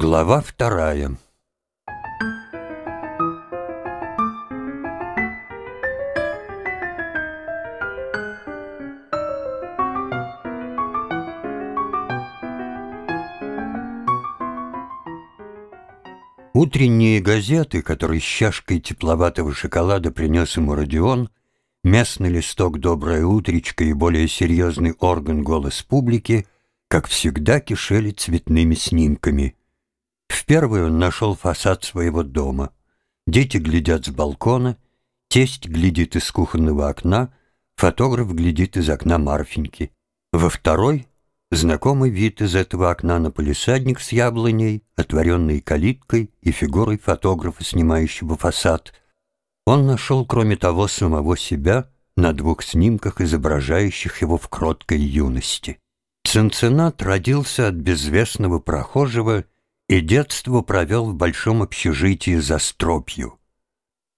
Глава вторая Утренние газеты, которые с чашкой тепловатого шоколада принес ему Родион, местный листок «Доброе утречко» и более серьезный орган «Голос публики», как всегда, кишели цветными снимками. В первый он нашел фасад своего дома. Дети глядят с балкона, тесть глядит из кухонного окна, фотограф глядит из окна Марфеньки. Во второй — знакомый вид из этого окна на полисадник с яблоней, отворенной калиткой и фигурой фотографа, снимающего фасад. Он нашел, кроме того, самого себя на двух снимках, изображающих его в кроткой юности. Цинциннат родился от безвестного прохожего и детство провел в большом общежитии за стропью.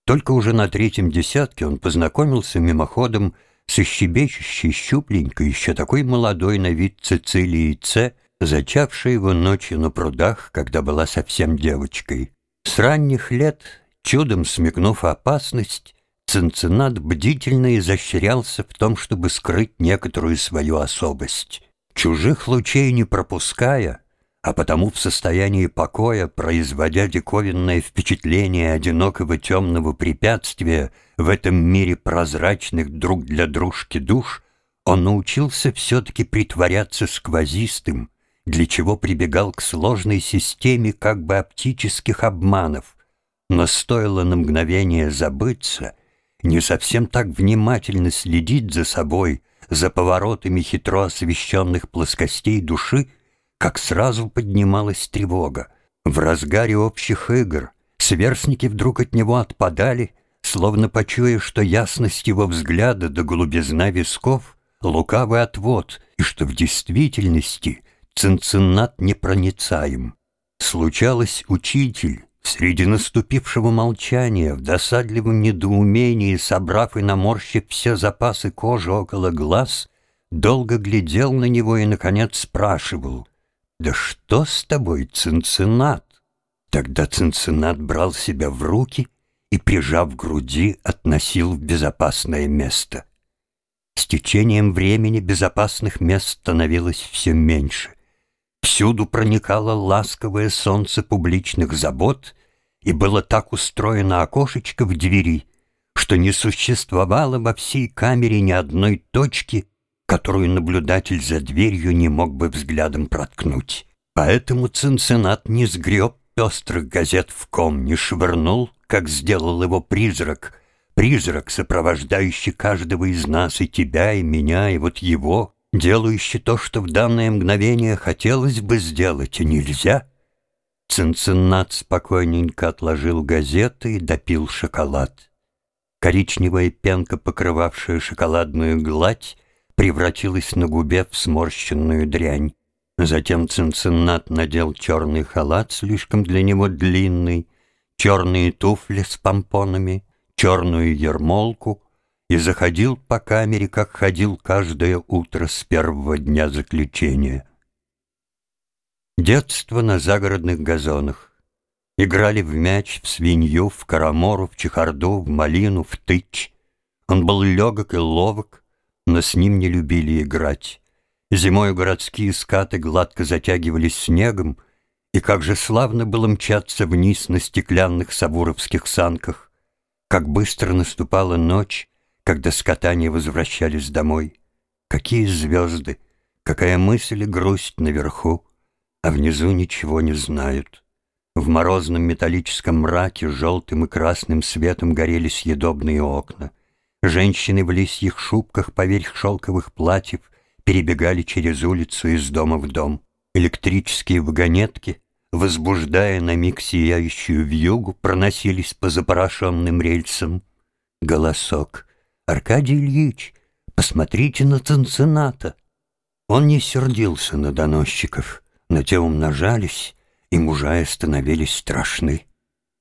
Только уже на третьем десятке он познакомился мимоходом со щебечущей щупленькой, еще такой молодой на вид Цицилией Ц, зачавшей его ночью на прудах, когда была совсем девочкой. С ранних лет, чудом смекнув опасность, Цинциннат бдительно изощрялся в том, чтобы скрыть некоторую свою особость. Чужих лучей не пропуская, а потому в состоянии покоя, производя диковинное впечатление одинокого темного препятствия в этом мире прозрачных друг для дружки душ, он научился все-таки притворяться сквозистым, для чего прибегал к сложной системе как бы оптических обманов, но стоило на мгновение забыться, не совсем так внимательно следить за собой, за поворотами хитро освещенных плоскостей души, как сразу поднималась тревога. В разгаре общих игр сверстники вдруг от него отпадали, словно почуя, что ясность его взгляда до голубизна висков — лукавый отвод, и что в действительности цинциннат непроницаем. Случалось, учитель, среди наступившего молчания, в досадливом недоумении, собрав и наморщив все запасы кожи около глаз, долго глядел на него и, наконец, спрашивал, «Да что с тобой, Цинциннат?» Тогда Цинциннат брал себя в руки и, прижав к груди, относил в безопасное место. С течением времени безопасных мест становилось все меньше. Всюду проникало ласковое солнце публичных забот, и было так устроено окошечко в двери, что не существовало во всей камере ни одной точки, которую наблюдатель за дверью не мог бы взглядом проткнуть. Поэтому Цинциннат не сгреб пестрых газет в ком, не швырнул, как сделал его призрак, призрак, сопровождающий каждого из нас, и тебя, и меня, и вот его, делающий то, что в данное мгновение хотелось бы сделать, и нельзя. Цинциннат спокойненько отложил газеты и допил шоколад. Коричневая пенка, покрывавшая шоколадную гладь, превратилась на губе в сморщенную дрянь. Затем Цинциннат надел черный халат, слишком для него длинный, черные туфли с помпонами, черную ермолку и заходил по камере, как ходил каждое утро с первого дня заключения. Детство на загородных газонах. Играли в мяч, в свинью, в карамору, в чехарду, в малину, в тыч. Он был легок и ловок, но с ним не любили играть. Зимой городские скаты гладко затягивались снегом, и как же славно было мчаться вниз на стеклянных сабуровских санках, как быстро наступала ночь, когда скатания возвращались домой. Какие звезды, какая мысль и грусть наверху, а внизу ничего не знают. В морозном металлическом мраке желтым и красным светом горели съедобные окна — Женщины в лисьих шубках поверх шелковых платьев перебегали через улицу из дома в дом. Электрические вагонетки, возбуждая на миг сияющую вьюгу, проносились по запорошенным рельсам. Голосок. «Аркадий Ильич, посмотрите на Цинцината!» Он не сердился на доносчиков, но те умножались, и мужа становились страшны.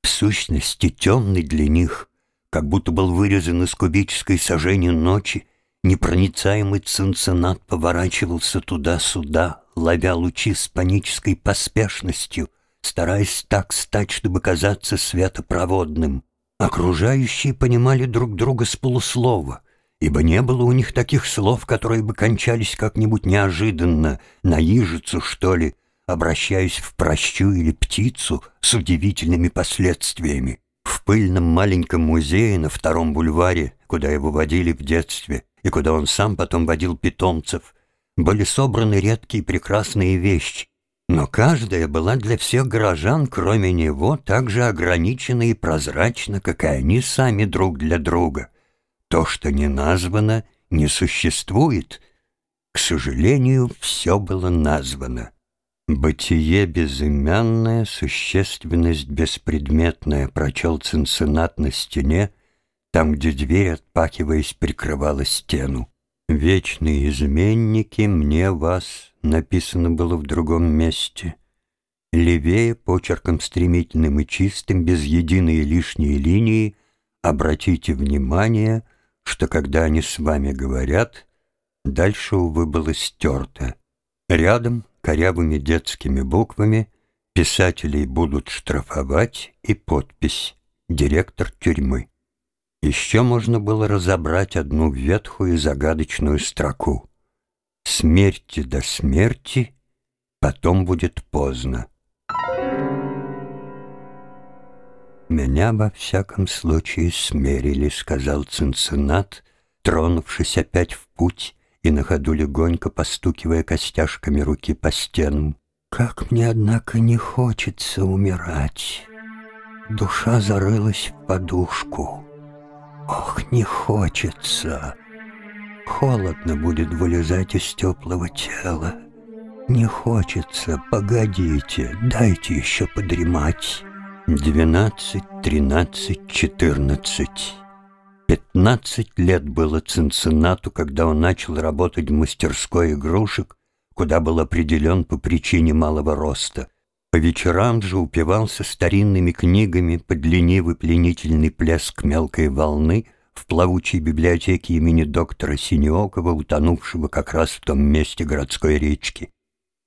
В сущности, темный для них как будто был вырезан из кубической сожжения ночи, непроницаемый цинцинат поворачивался туда-сюда, ловя лучи с панической поспешностью, стараясь так стать, чтобы казаться светопроводным. Окружающие понимали друг друга с полуслова, ибо не было у них таких слов, которые бы кончались как-нибудь неожиданно, на ижицу, что ли, обращаясь в прощу или птицу с удивительными последствиями. В пыльном маленьком музее на втором бульваре, куда его водили в детстве, и куда он сам потом водил питомцев, были собраны редкие прекрасные вещи, но каждая была для всех горожан, кроме него, так же ограничена и прозрачна, как и они сами друг для друга. То, что не названо, не существует. К сожалению, все было названо. «Бытие безымянное, существенность беспредметная», прочел Цинциннат на стене, там, где дверь, отпахиваясь, прикрывала стену. «Вечные изменники, мне вас», написано было в другом месте. Левее, почерком стремительным и чистым, без единой лишней линии, обратите внимание, что когда они с вами говорят, дальше, увы, было стерто. Рядом, корявыми детскими буквами, писателей будут штрафовать и подпись «Директор тюрьмы». Еще можно было разобрать одну ветхую загадочную строку. «Смерти до смерти, потом будет поздно». «Меня, во всяком случае, смерили», — сказал Цинциннат, тронувшись опять в путь и на ходу легонько постукивая костяшками руки по стенам. «Как мне, однако, не хочется умирать!» Душа зарылась в подушку. Ох, не хочется. Холодно будет вылезать из теплого тела. Не хочется, погодите, дайте еще подремать. Двенадцать, тринадцать, четырнадцать. Пятнадцать лет было Цинциннату, когда он начал работать в мастерской игрушек, куда был определен по причине малого роста. По вечерам же упивался старинными книгами под ленивый пленительный плеск мелкой волны в плавучей библиотеке имени доктора Синеокова, утонувшего как раз в том месте городской речки.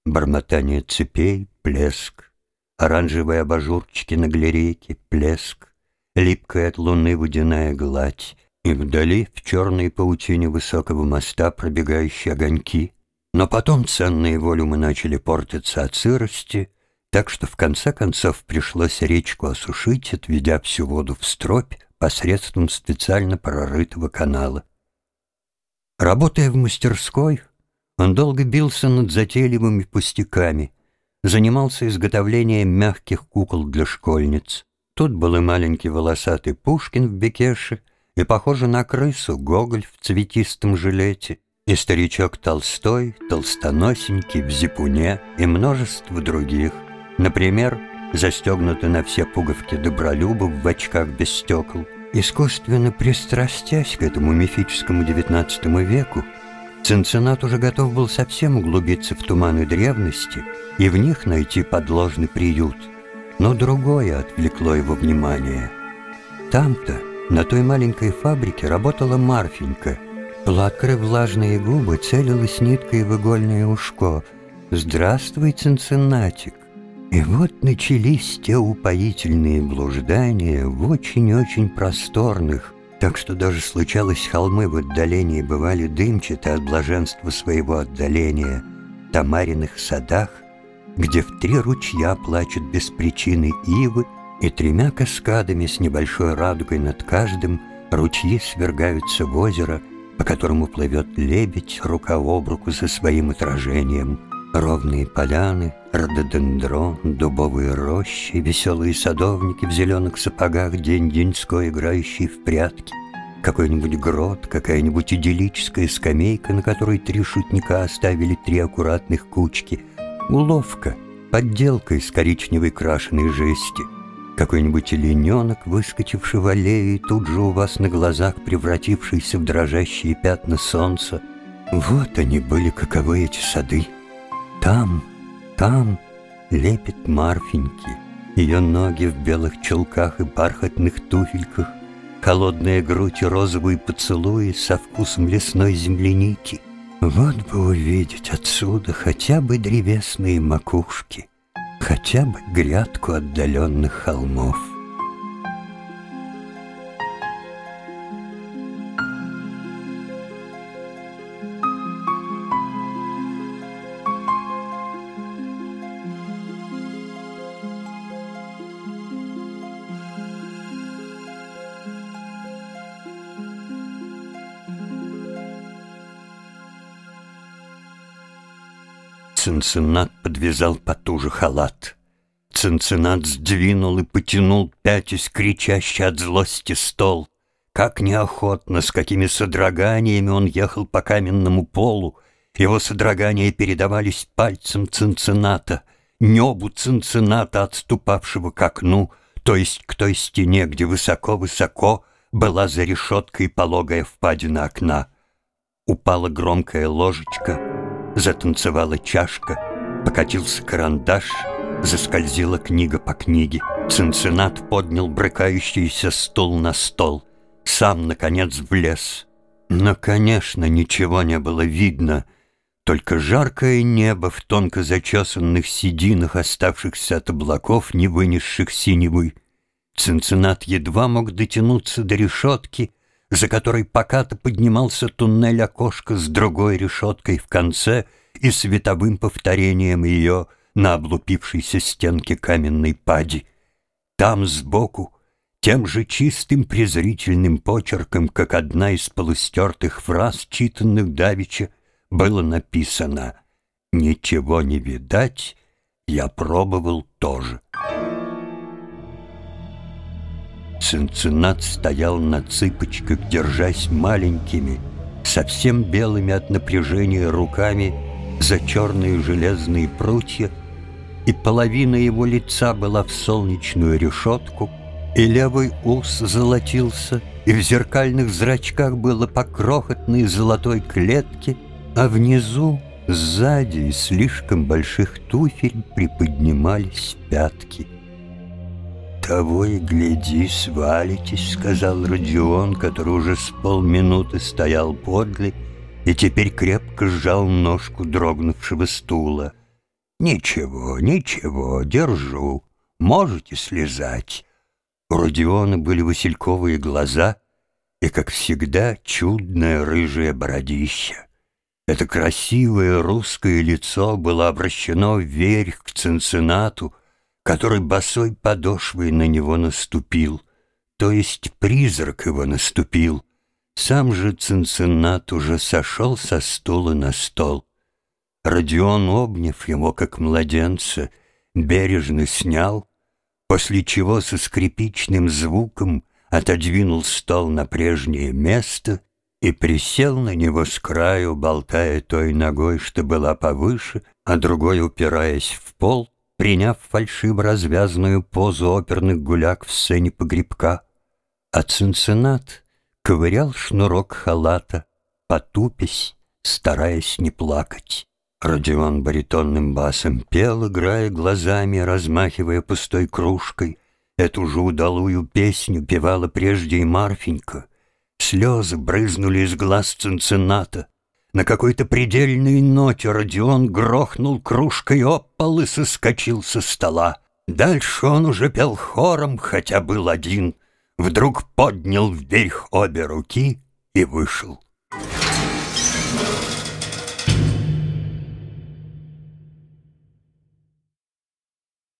Бормотание цепей, плеск, оранжевые абажурчики на галерейке, плеск, липкая от луны водяная гладь, и вдали в черной паутине высокого моста пробегающие огоньки. Но потом ценные волюмы начали портиться от сырости — так что в конце концов пришлось речку осушить, отведя всю воду в стропь посредством специально прорытого канала. Работая в мастерской, он долго бился над затейливыми пустяками, занимался изготовлением мягких кукол для школьниц. Тут был и маленький волосатый Пушкин в бекеше, и, похоже на крысу, Гоголь в цветистом жилете, и старичок Толстой, толстоносенький, в зипуне, и множество других — Например, застегнуты на все пуговки добролюбов в очках без стекол. Искусственно пристрастясь к этому мифическому XIX веку, Цинциннат уже готов был совсем углубиться в туманы древности и в них найти подложный приют. Но другое отвлекло его внимание. Там-то, на той маленькой фабрике, работала Марфенька. Плакры влажные губы целилась ниткой в игольное ушко. «Здравствуй, Цинциннатик!» И вот начались те упоительные блуждания в очень-очень просторных, так что даже случалось холмы в отдалении бывали дымчаты от блаженства своего отдаления, тамариных садах, где в три ручья плачут без причины ивы, и тремя каскадами с небольшой радугой над каждым ручьи свергаются в озеро, по которому плывет лебедь рука об руку со своим отражением — Ровные поляны, рододендрон, дубовые рощи, Веселые садовники в зеленых сапогах День-деньской играющие в прятки, Какой-нибудь грот, какая-нибудь идиллическая скамейка, На которой три шутника оставили три аккуратных кучки, Уловка, подделка из коричневой крашеной жести, Какой-нибудь олененок, выскочивший в аллее, Тут же у вас на глазах превратившийся в дрожащие пятна солнца. Вот они были, каковы эти сады. Там, там лепит Марфеньки, Ее ноги в белых чулках и бархатных туфельках, Холодная грудь и розовые поцелуи Со вкусом лесной земляники. Вот бы увидеть отсюда хотя бы древесные макушки, хотя бы грядку отдаленных холмов. Цинциннат подвязал потуже халат. Цинциннат сдвинул и потянул, пятясь, кричащий от злости стол. Как неохотно, с какими содроганиями он ехал по каменному полу. Его содрогания передавались пальцем Цинцината, небу Цинцината, отступавшего к окну, то есть к той стене, где высоко-высоко была за решеткой пологая впадина окна. Упала громкая ложечка — Затанцевала чашка, покатился карандаш, заскользила книга по книге. Цинцинат поднял брыкающийся стул на стол. Сам, наконец, влез. Но, конечно, ничего не было видно, только жаркое небо в тонко зачесанных сединах, оставшихся от облаков, не вынесших синевы. Цинцинат едва мог дотянуться до решетки — за которой покато поднимался туннель окошка с другой решеткой в конце и световым повторением ее на облупившейся стенке каменной пади. Там сбоку, тем же чистым презрительным почерком, как одна из полустертых фраз, читанных Давича, было написано «Ничего не видать, я пробовал тоже». Цинциннат стоял на цыпочках, держась маленькими, совсем белыми от напряжения руками за черные железные прутья, и половина его лица была в солнечную решетку, и левый ус золотился, и в зеркальных зрачках было по крохотной золотой клетке, а внизу, сзади из слишком больших туфель приподнимались пятки. «Того и гляди, свалитесь», — сказал Родион, который уже с полминуты стоял подле и теперь крепко сжал ножку дрогнувшего стула. «Ничего, ничего, держу. Можете слезать». У Родиона были васильковые глаза и, как всегда, чудное рыжее бородище. Это красивое русское лицо было обращено вверх к Цинциннату, который босой подошвой на него наступил, то есть призрак его наступил. Сам же Цинциннат уже сошел со стула на стол. Родион, обняв его, как младенца, бережно снял, после чего со скрипичным звуком отодвинул стол на прежнее место и присел на него с краю, болтая той ногой, что была повыше, а другой упираясь в пол, приняв фальшиво развязанную позу оперных гуляк в сцене погребка, а Цинциннат ковырял шнурок халата, потупясь, стараясь не плакать. Родион баритонным басом пел, играя глазами, размахивая пустой кружкой. Эту же удалую песню певала прежде и Марфенька. Слезы брызнули из глаз Цинцинната. На какой-то предельной ноте Родион грохнул кружкой об пол и соскочил со стола. Дальше он уже пел хором, хотя был один. Вдруг поднял вверх обе руки и вышел.